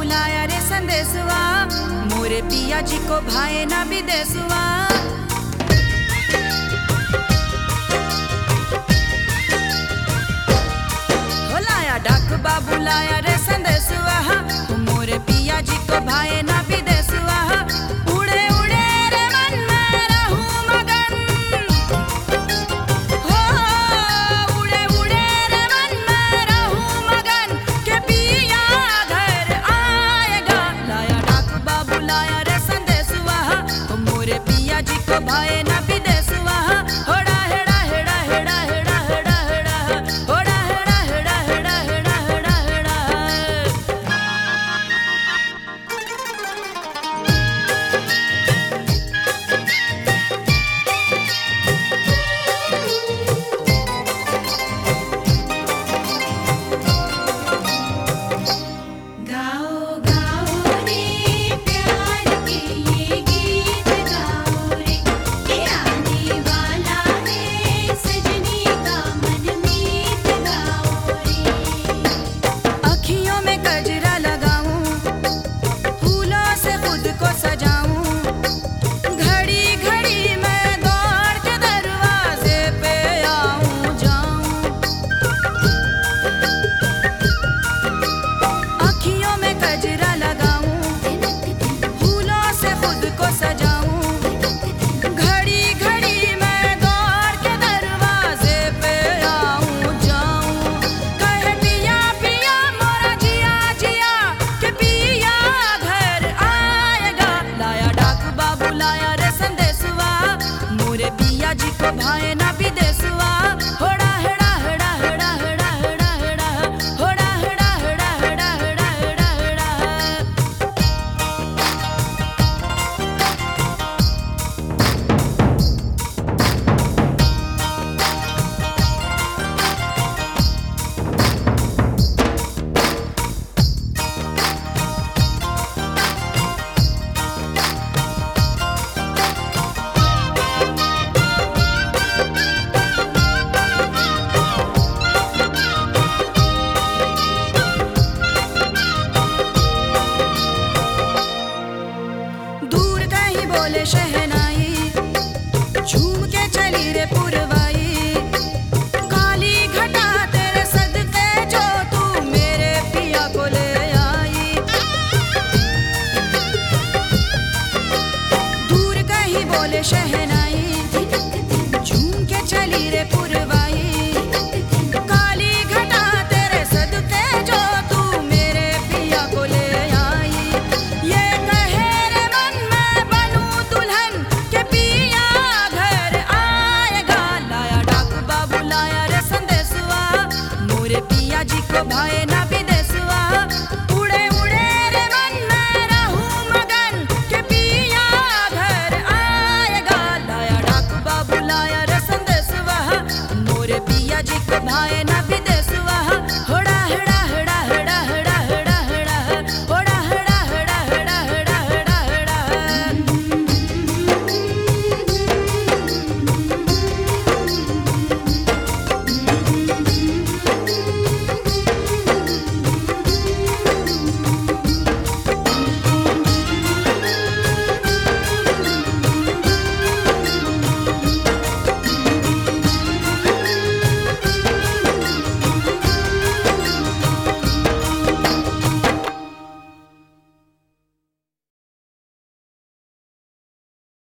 बुलाया रे संदेशवा। मोरे पिया जी को भाए ना विदेशवा। डाक बाबू लाया रे ना भी देसुआ magic, but I ain't happy.